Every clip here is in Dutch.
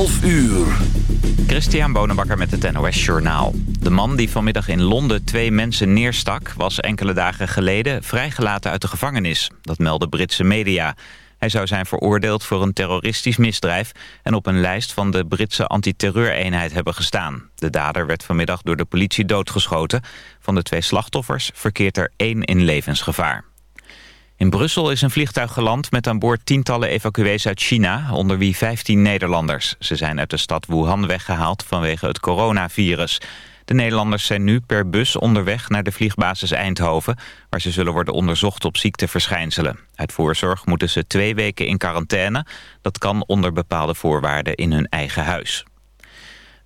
12 uur. Christian Bonenbakker met het NOS Journaal. De man die vanmiddag in Londen twee mensen neerstak... was enkele dagen geleden vrijgelaten uit de gevangenis. Dat melden Britse media. Hij zou zijn veroordeeld voor een terroristisch misdrijf... en op een lijst van de Britse antiterreureenheid hebben gestaan. De dader werd vanmiddag door de politie doodgeschoten. Van de twee slachtoffers verkeert er één in levensgevaar. In Brussel is een vliegtuig geland met aan boord tientallen evacuees uit China, onder wie 15 Nederlanders. Ze zijn uit de stad Wuhan weggehaald vanwege het coronavirus. De Nederlanders zijn nu per bus onderweg naar de vliegbasis Eindhoven... waar ze zullen worden onderzocht op ziekteverschijnselen. Uit voorzorg moeten ze twee weken in quarantaine. Dat kan onder bepaalde voorwaarden in hun eigen huis.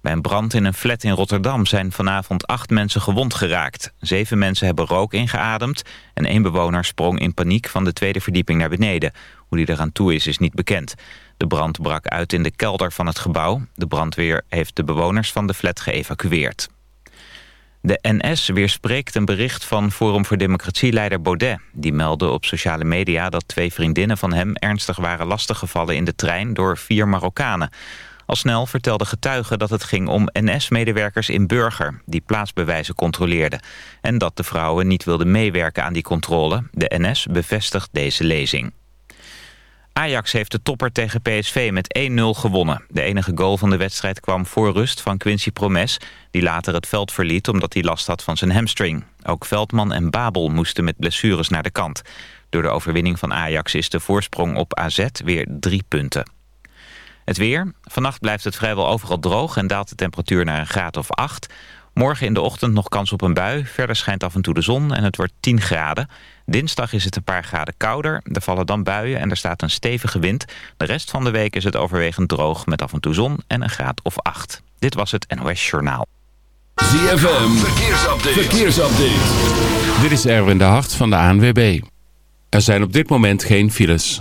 Bij een brand in een flat in Rotterdam zijn vanavond acht mensen gewond geraakt. Zeven mensen hebben rook ingeademd en één bewoner sprong in paniek van de tweede verdieping naar beneden. Hoe die eraan toe is, is niet bekend. De brand brak uit in de kelder van het gebouw. De brandweer heeft de bewoners van de flat geëvacueerd. De NS weerspreekt een bericht van Forum voor Democratie-leider Baudet. Die meldde op sociale media dat twee vriendinnen van hem ernstig waren lastiggevallen in de trein door vier Marokkanen. Al snel vertelden getuigen dat het ging om NS-medewerkers in Burger... die plaatsbewijzen controleerden. En dat de vrouwen niet wilden meewerken aan die controle. De NS bevestigt deze lezing. Ajax heeft de topper tegen PSV met 1-0 gewonnen. De enige goal van de wedstrijd kwam voor rust van Quincy Promes... die later het veld verliet omdat hij last had van zijn hamstring. Ook Veldman en Babel moesten met blessures naar de kant. Door de overwinning van Ajax is de voorsprong op AZ weer drie punten. Het weer. Vannacht blijft het vrijwel overal droog en daalt de temperatuur naar een graad of 8. Morgen in de ochtend nog kans op een bui. Verder schijnt af en toe de zon en het wordt 10 graden. Dinsdag is het een paar graden kouder. Er vallen dan buien en er staat een stevige wind. De rest van de week is het overwegend droog met af en toe zon en een graad of 8. Dit was het NOS Journaal. ZFM. Verkeersupdate. Verkeersupdate. Dit is Erwin de Hart van de ANWB. Er zijn op dit moment geen files.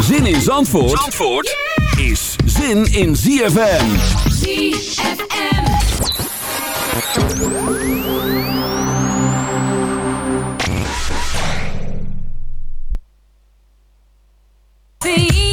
Zin in Zandvoort, Zandvoort is zin in ZFM. ZFM. See?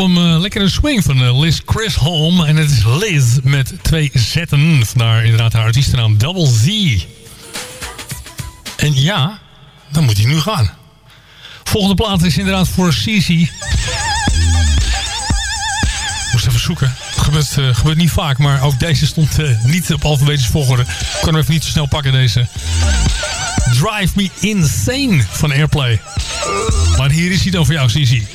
Album eh, Lekkere Swing van eh, Liz Chris Holm. En het is Liz met twee zetten. Vandaar inderdaad haar artiestennaam Double Z. En ja, dan moet hij nu gaan. Volgende plaat is inderdaad voor Cici. Moest even zoeken. Gebeurt, eh, gebeurt niet vaak, maar ook deze stond niet op alfabetische volgorde. Ik kan hem even niet zo snel pakken, deze. Drive Me Insane van Airplay. Maar hier is hij dan voor jou, Cici.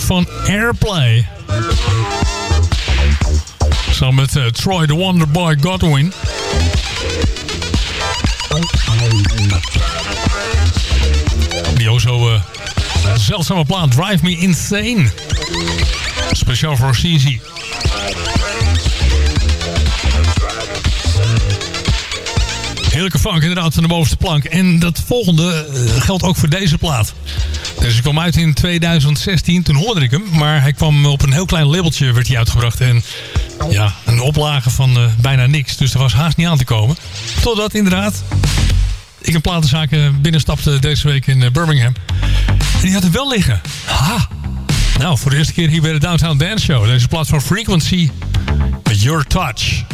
Van Airplay. Samen met eh, Troy the Wonder Boy Godwin. Die ook zo eh, zeldzame plaat Drive Me Insane. Speciaal voor CZ. Heerlijke funk inderdaad aan de bovenste plank. En dat volgende eh, geldt ook voor deze plaat. Deze kwam uit in 2016, toen hoorde ik hem. Maar hij kwam op een heel klein labeltje werd hij uitgebracht. En ja, een oplage van eh, bijna niks. Dus er was haast niet aan te komen. Totdat inderdaad ik een platenzaak eh, binnenstapte deze week in eh, Birmingham. En die had er wel liggen. Ha! Nou, voor de eerste keer hier bij de Downtown Dance Show. Deze plaats van Frequency Your Touch.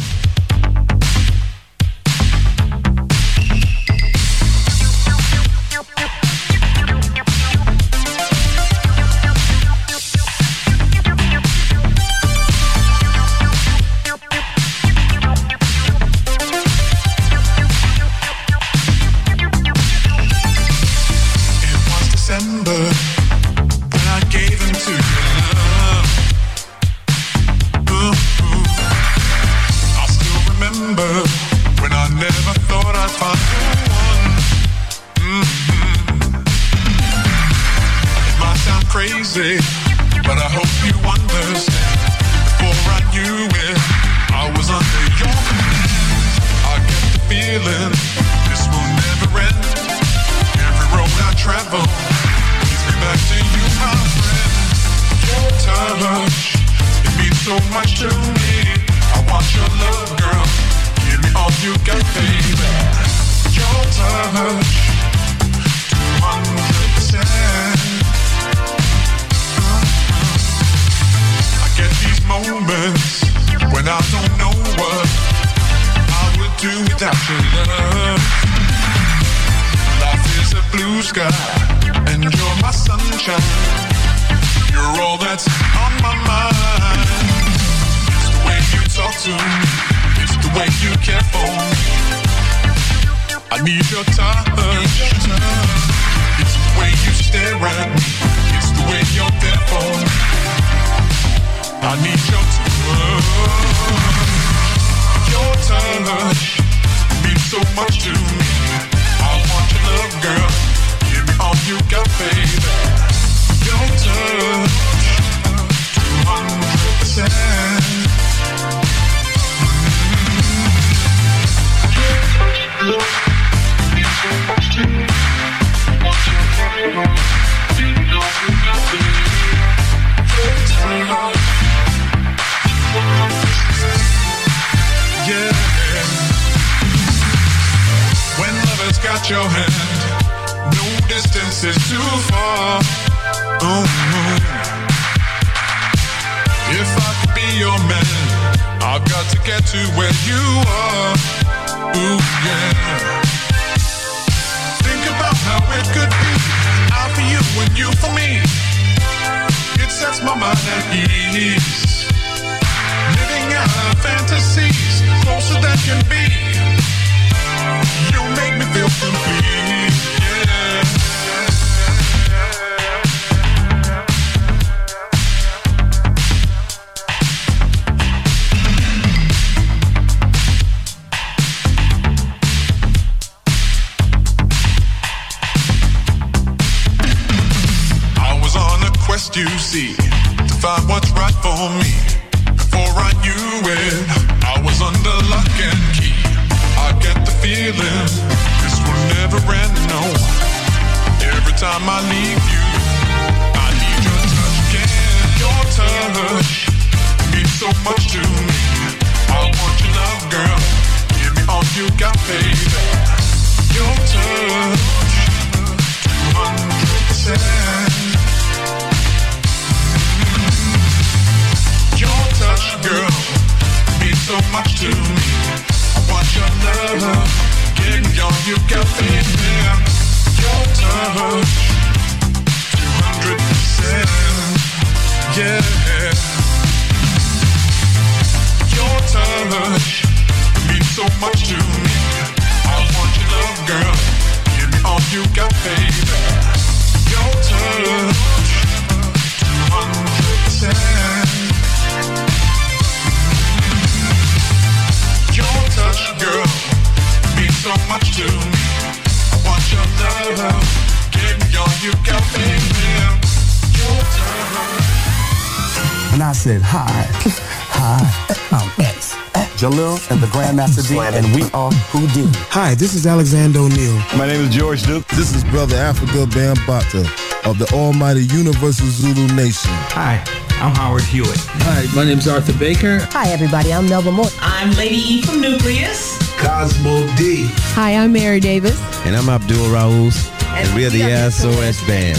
It's the way you talk to me, it's the way you care for me. I need your touch. It's the way you stare at me, it's the way you're there for me. I need your touch. Your touch means so much to me. I want your love, girl. Give me all you got, baby. Your touch, your hand, no distance is too far. Oh, if I could be your man, I've got to get to where you are. Ooh, yeah. Think about how it could be. I for you and you for me. It sets my mind at ease. Living out fantasies closer than can be. You make me feel complete. Every time Jalil and the Grandmaster D, and we are who Houdini. Hi, this is Alexander O'Neill. My name is George Duke. This is Brother Africa Bambata of the Almighty Universal Zulu Nation. Hi, I'm Howard Hewitt. Hi, my name's Arthur Baker. Hi, everybody. I'm Melba Moore. I'm Lady E from Nucleus. Cosmo D. Hi, I'm Mary Davis. And I'm Abdul Raouz. And we're the SOS Band.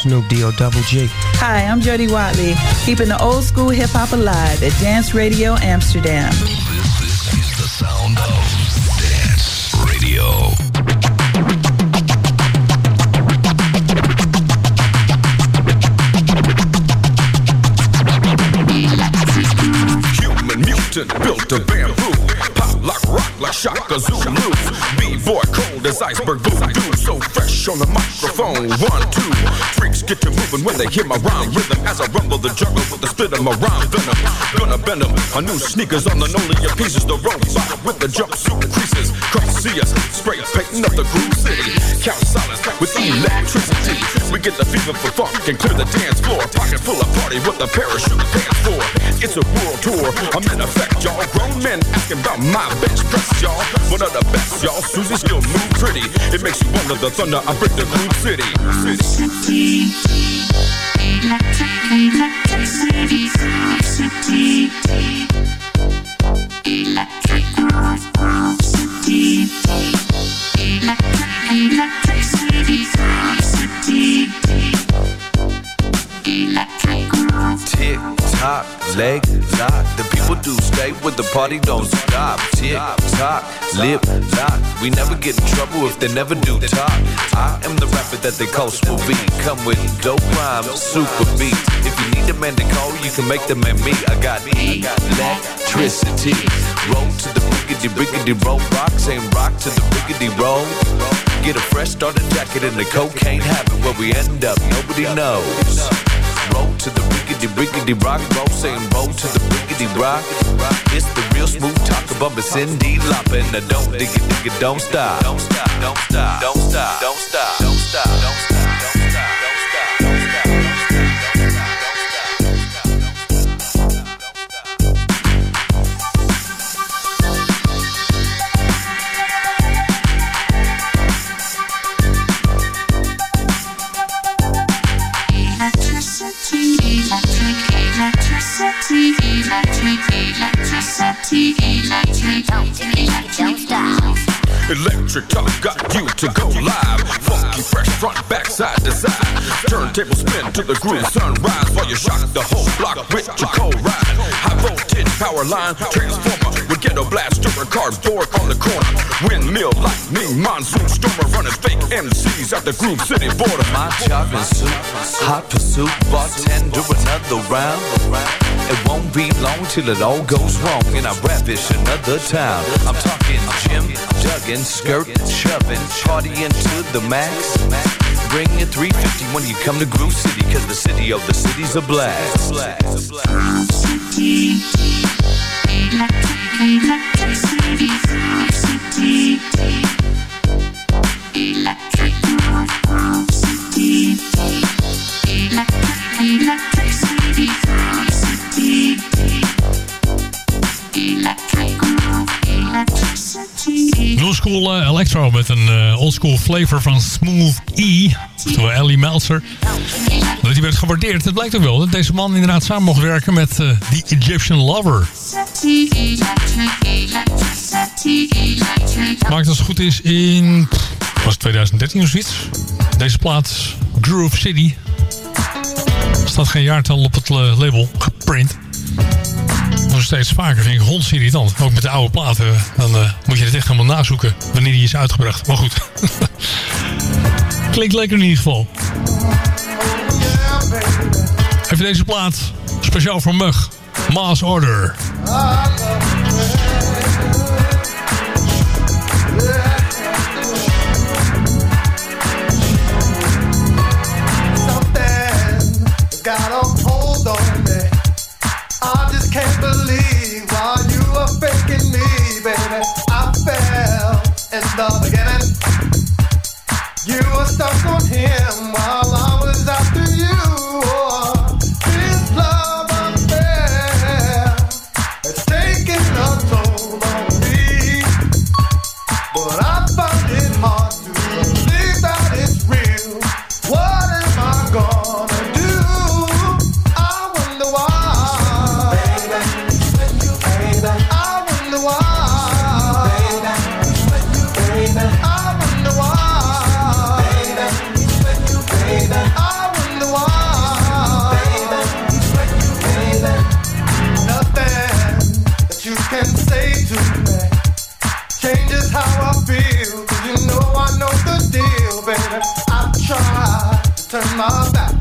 Snoop D-O Double G. Hi, I'm Jody Watley, keeping the old school hip hop alive at Dance Radio Amsterdam. built to band. Shaka Zulu. B-boy cold as iceberg voodoo. So fresh on the microphone. One, two. Freaks get you moving when they hear my rhyme rhythm. As I rumble the jungle with the spit of my rhyme venom. Gonna bend 'em. A new sneakers on the Nolia pieces. The robot with the jumpsuit creases. Come see us. Spray painting up the groove city. Count silence with electricity. We get the fever for funk and clear the dance floor. Pocket full of party with the parachute pants for. It's a world tour. I'm in effect, y'all. Grown men asking about my bench press, y'all. One of the best, y'all. Susie still move pretty. It makes you wonder the thunder. I bring the groove city. city. Tick tock, leg lock. The people do stay with the party, don't stop. Tick tock, lip lock. We never get in trouble if they never do talk. I am the rapper that they call Smoothie. Come with dope rhymes, super beats. If you need a man to call, you can make the man me. I got electricity. Roll to the riggedy riggedy roll. Rock, same rock to the riggedy roll. Get a fresh starter jacket and a cocaine habit. Where we end up, nobody knows. Roll to the riggedy riggedy rock, roll saying roll to the riggedy rock. It's the real smooth talk about the Cindy and the don't dig it, dig it, don't stop. Don't stop, don't stop, don't stop, don't stop, don't stop, don't stop. Electric talk got you to go live. Funky fresh front, back, side to side. Turntable spin to the groove, sunrise while you shock the whole block with your cold ride. High voltage power line, transformer with ghetto blaster and cardboard on the corner. Windmill, lightning, monsoon stormer running fake MCs at the Groove City border. My chocolate soup, hot pursuit, bartender another round. It won't be long till it all goes wrong and I ravish another town. I'm talking Jim, Duggan, skirt, shoving, partying to the max. Bring your 350 when you come to Groove City, cause the city of the city's a blast. New School eh, Electro met een eh, oldschool flavor van Smooth E. Oftewel Ellie Meltzer. Dat die werd gewaardeerd. Het blijkt ook wel dat deze man inderdaad samen mocht werken met eh, The Egyptian Lover. Maakt als het goed is in... Was het 2013 of zoiets? Deze plaat Groove City. Er staat geen jaartal op het label geprint. Steeds vaker vind ik hond irritant. Ook met de oude platen. Dan eh, moet je het echt helemaal nazoeken wanneer die is uitgebracht. Maar goed. Klinkt lekker in ieder geval. Even deze plaat. Speciaal voor Mug. Mass Order. on him. Uh. turn my back.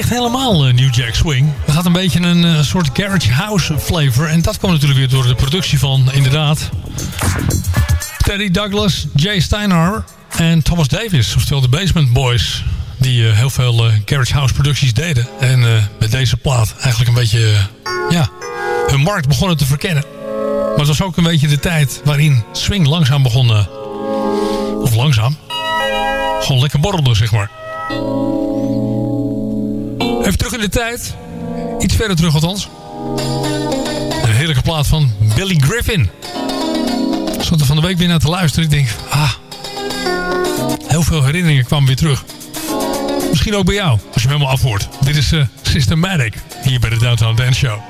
echt helemaal uh, New Jack Swing. Het had een beetje een eh, soort garage house flavor. En dat kwam natuurlijk weer door de productie van, inderdaad... Teddy Douglas, Jay Steinar en Thomas Davis. Oftewel de Basement Boys. Die eh, heel veel garage house producties deden. En met deze plaat eigenlijk een beetje... ja, hun markt begonnen te verkennen. Maar het was ook een beetje de tijd waarin swing langzaam begon... of langzaam. Gewoon lekker borrelde, zeg maar. Even terug in de tijd. Iets verder terug althans. Een heerlijke plaat van Billy Griffin. Ik zat er van de week weer naar te luisteren. Ik denk, ah, heel veel herinneringen kwamen weer terug. Misschien ook bij jou, als je hem helemaal afhoort. Dit is eh, uh, Systematic, hier bij de Downtown Dance Show.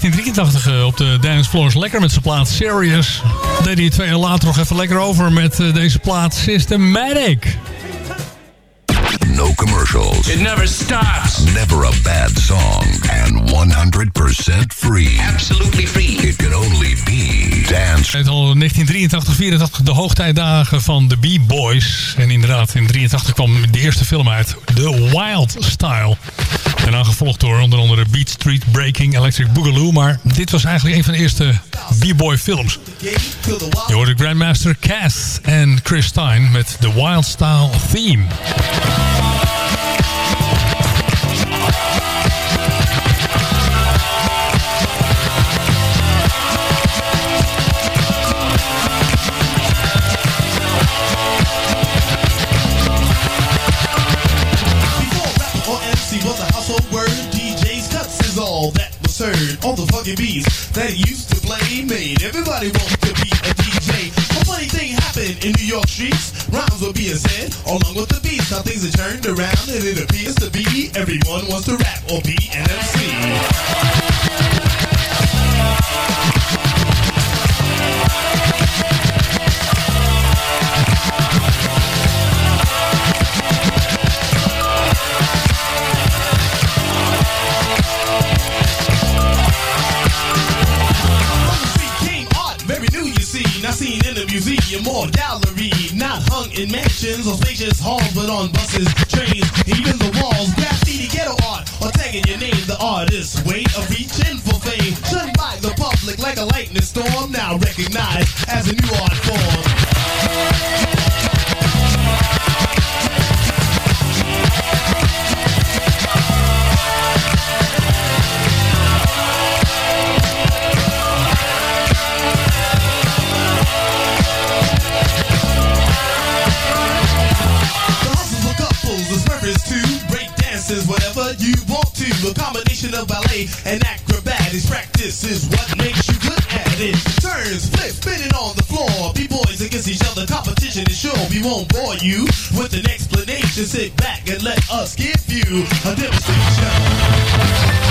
1983 eh, op de dance floors lekker met zijn plaat Serious. Deed hij het twee jaar later nog even lekker over met eh, deze plaat Systematic. No commercials. It never stops. Never a bad song. And 100% free. Absolutely free. It can only be dance. Het al 1983, 84 de hoogtijdagen van de B-Boys. En inderdaad, in 83 kwam de eerste film uit. The Wild Style. Daarna gevolgd door onder andere Beat Street Breaking, Electric Boogaloo. Maar dit was eigenlijk een van de eerste B-Boy films. Je hoorde Grandmaster Cass en Chris Stein met The Wild Style Theme. Heard. All the fucking beats that used to play made everybody wants to be a DJ. A funny thing happened in New York streets. Rhymes were being said along with the beats. Now things have turned around and it appears to be everyone wants to rap or be an MC. Hung in mansions or spacious halls, but on buses, trains, even the walls. Graffiti ghetto art or tagging your name. The artist's way of reaching for fame. Shunned by the public like a lightning storm. Now recognized as a new art form. A combination of ballet and acrobatics. Practice is what makes you good at it. Turns, flips, spinning on the floor. B-boys against each other, competition is sure. We won't bore you with an explanation. Sit back and let us give you a demonstration.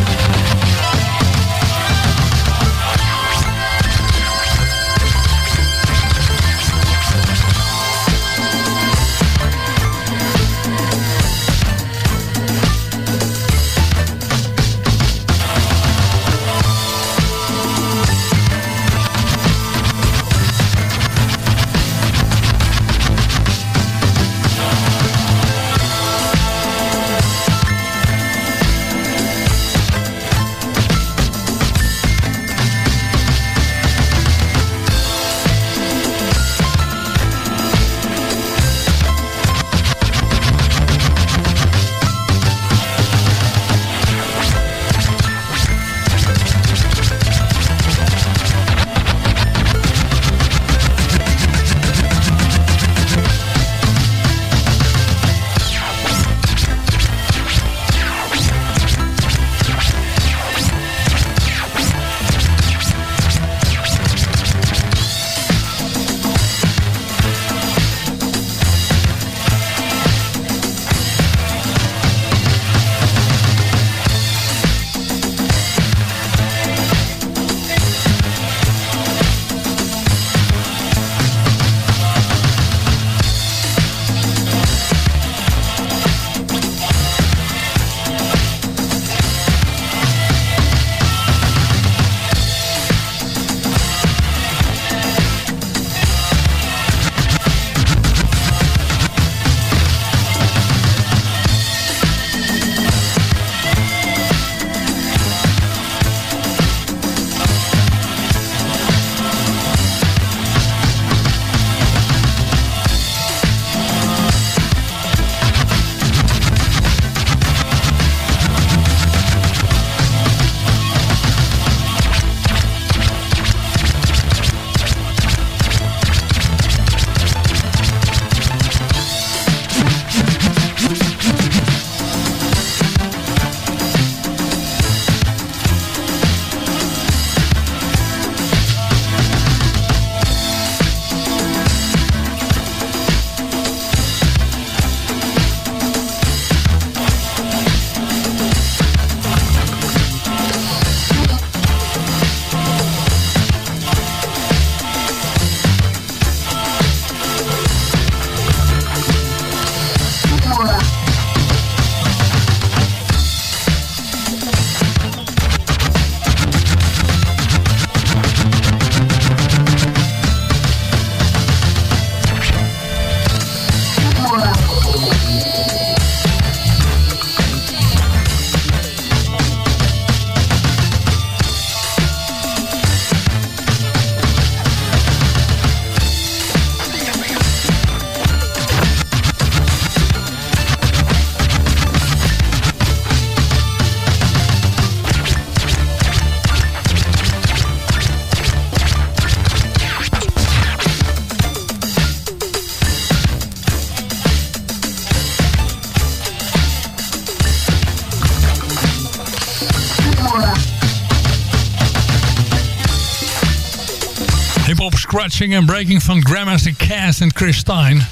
Touching and Breaking van Grandmaster Cass en Chris Stein.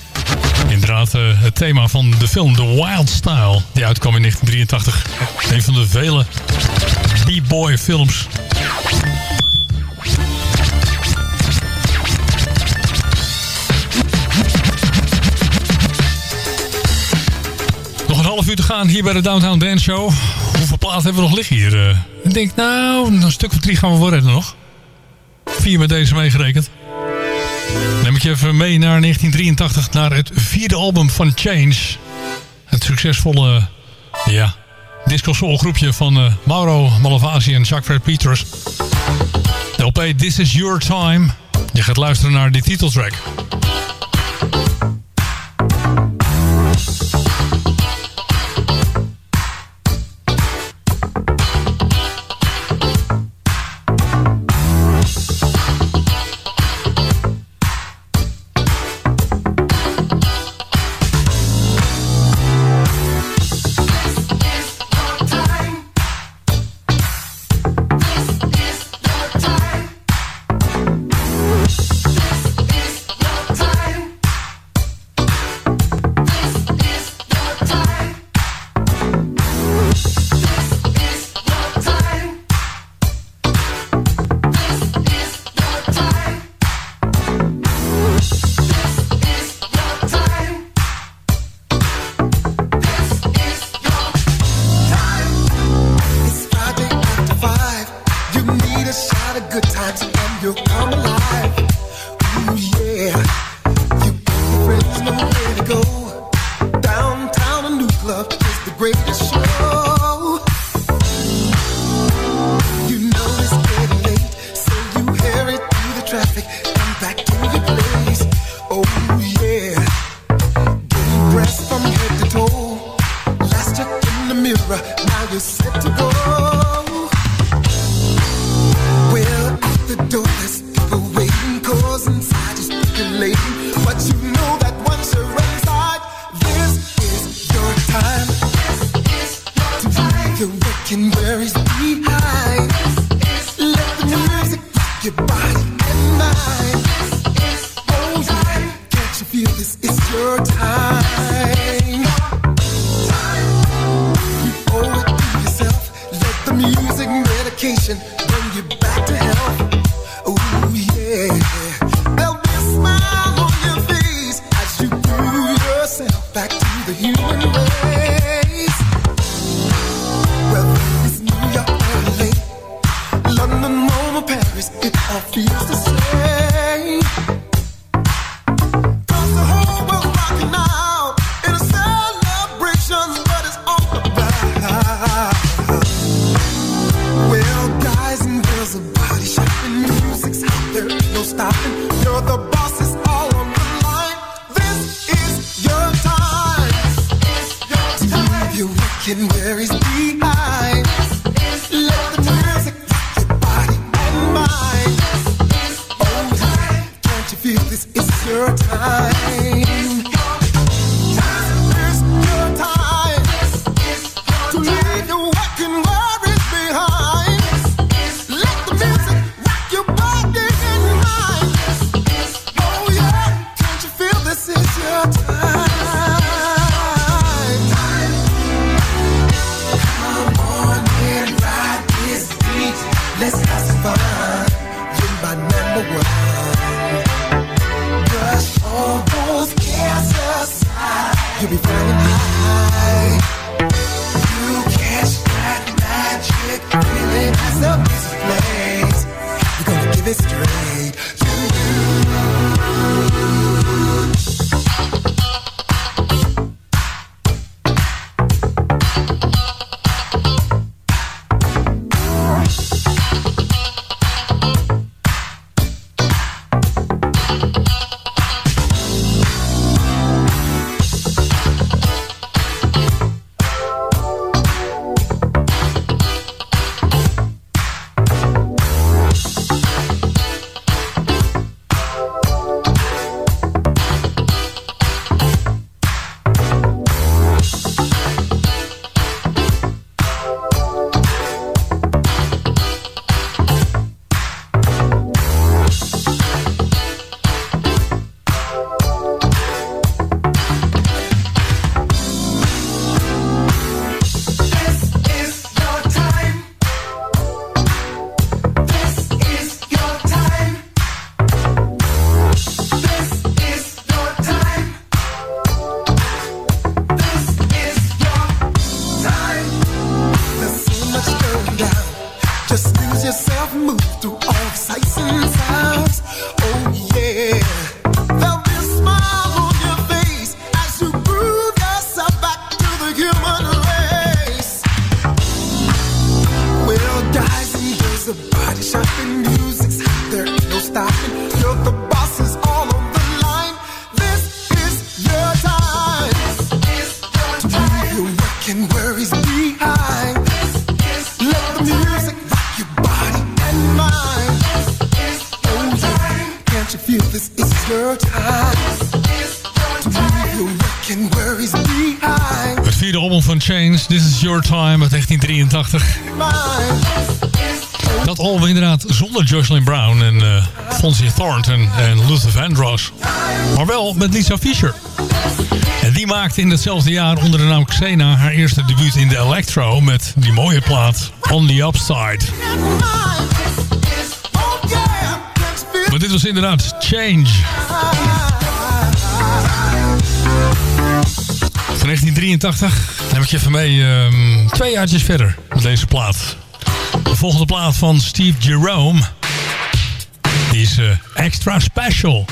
Inderdaad, eh, het thema van de film The Wild Style. Die uitkwam in 1983. Een van de vele b-boy films. Nog een half uur te gaan hier bij de Downtown Dance Show. Hoeveel plaatsen hebben we nog liggen hier? Eh? Ik denk, nou, een stuk van drie gaan we voor redden nog. Vier met deze meegerekend. Neem ik je even mee naar 1983, naar het vierde album van Change. Het succesvolle, ja, disco van eh, Mauro Malavasi en Jacques Fred Peters. De LP This Is Your Time. Je gaat luisteren naar de titeltrack. can bury deep album van Change, This Is Your Time uit 1983. Dat album inderdaad zonder Jocelyn Brown en eh Fonzie Thornton en Luther Vandross. Maar wel met Lisa Fischer. En die maakte in hetzelfde jaar onder de naam Xena haar eerste debuut in de electro met die mooie plaat On The Upside. Maar dit was inderdaad Change. Van 1983 neem ik je even mee ehm, twee jaartjes verder met deze plaat. De volgende plaat van Steve Jerome. Die is eh, extra special.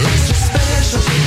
It's a special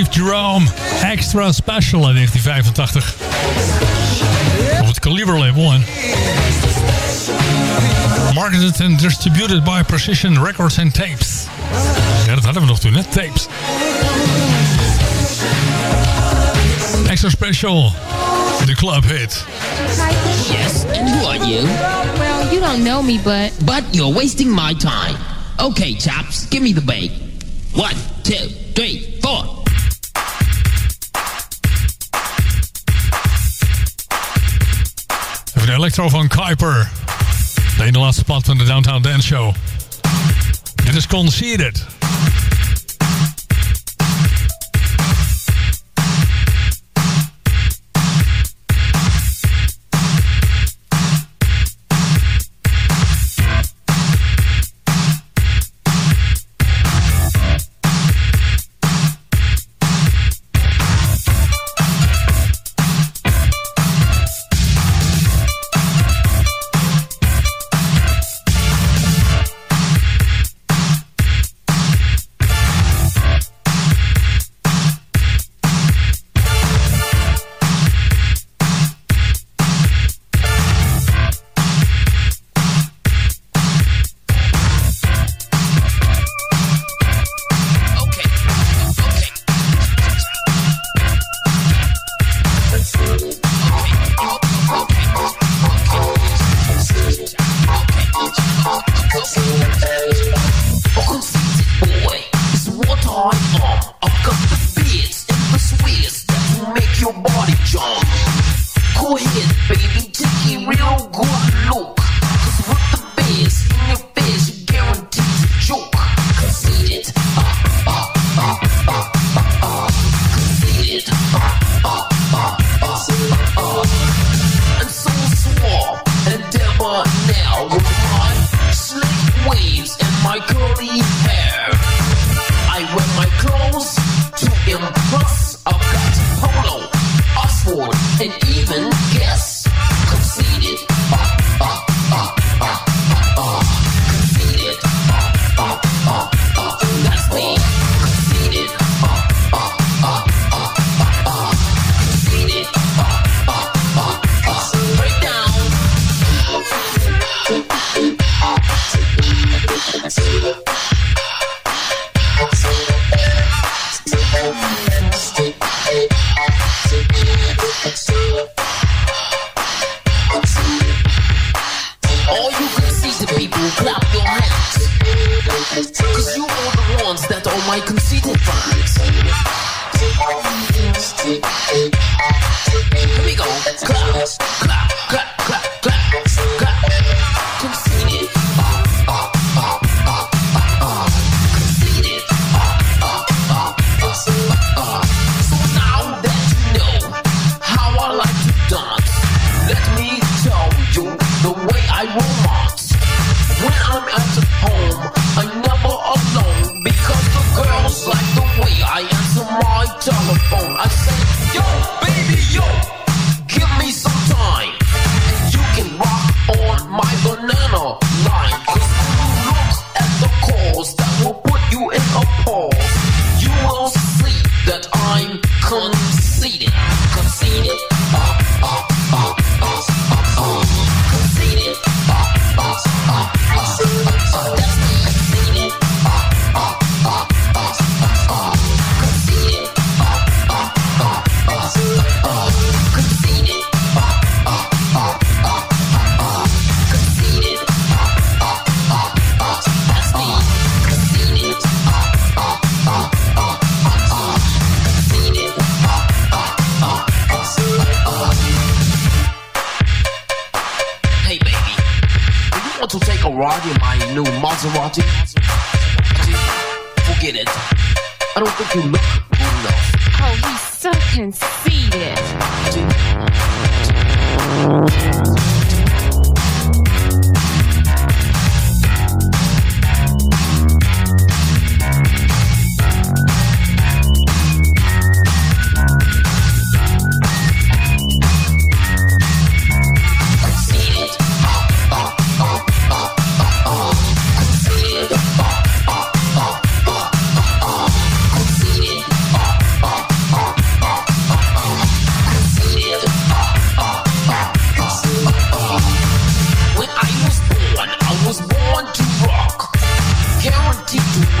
Steve Jerome. Extra Special in 1985. Op het Caliber label. En marketed and distributed by Precision Records and Tapes. Ja, dat hadden we nog toen, net Tapes. Extra Special. The club hit. Yes, and who are you? Well, you don't know me, but... But you're wasting my time. Okay, chaps, give me the bait. One, two, Electro van Kuiper. De ene laatste plaat van de Downtown Dance Show. Dit is Conceded.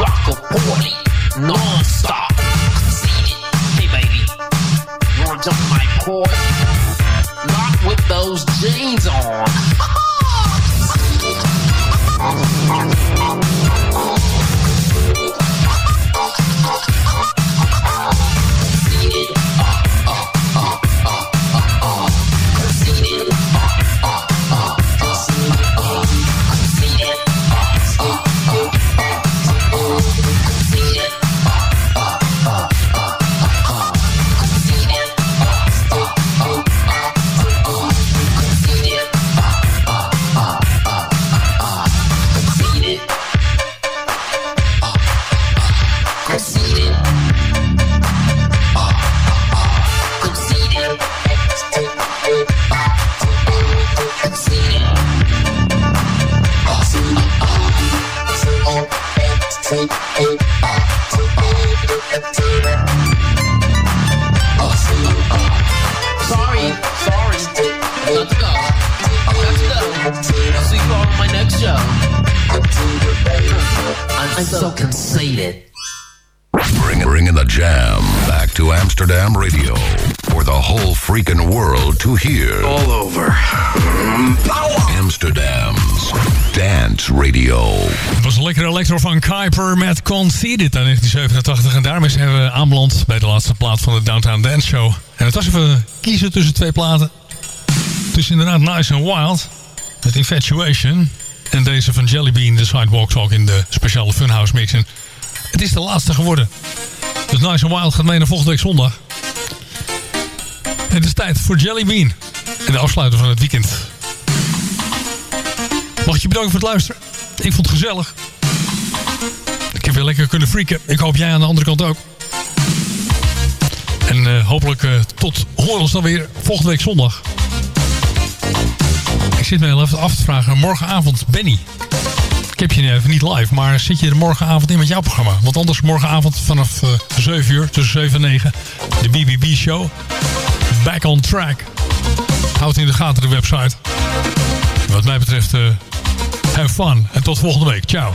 Rock a party non-stop. Conceited. Hey baby, you wanna jump my Porsche? Conceded uit 1987. En daarmee zijn we aanbeland bij de laatste plaat van de Downtown Dance Show. En het was even kiezen tussen twee platen. Tussen inderdaad Nice and Wild met Infatuation. En deze van Jellybean, de Sidewalk Talk in de speciale Funhouse mix. En het is de laatste geworden. Dus Nice and Wild gaat mee naar volgende week zondag. Het is tijd voor Jellybean. En de afsluiter van het weekend. Mag ik je bedanken voor het luisteren. Ik vond het gezellig. Lekker kunnen freaken. Ik hoop jij aan de andere kant ook. En eh, hopelijk eh, tot horen dan weer volgende week zondag. Ik zit me heel even af te vragen. Morgenavond, Benny. Ik heb je even niet live, maar zit je er morgenavond in met jouw programma? Want anders morgenavond vanaf eh 7 uur, tussen 7 en 9, de BBB Show. Back on track. Houd in de gaten de website. Wat mij betreft, eh have fun. En tot volgende week. Ciao.